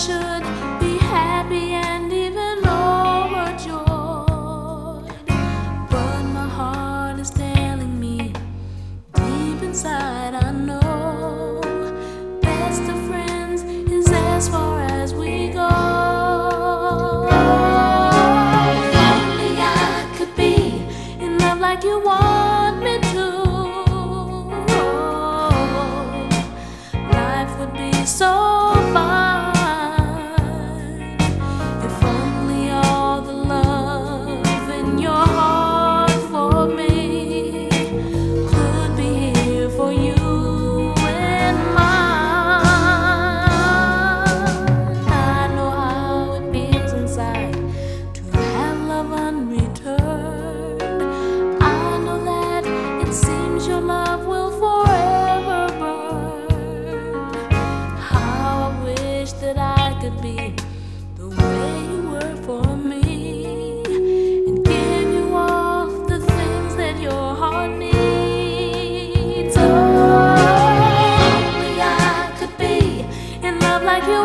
sure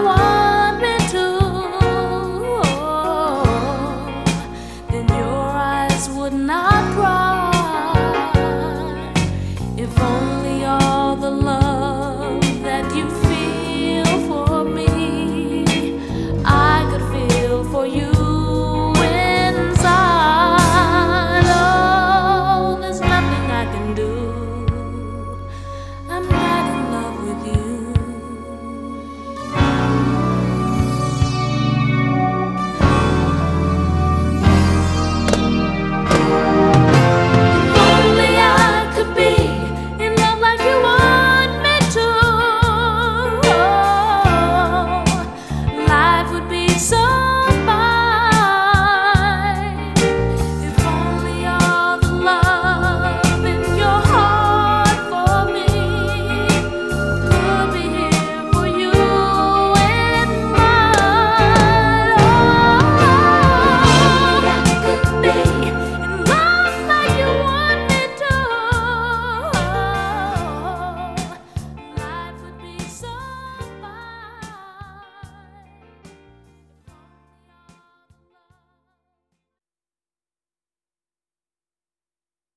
我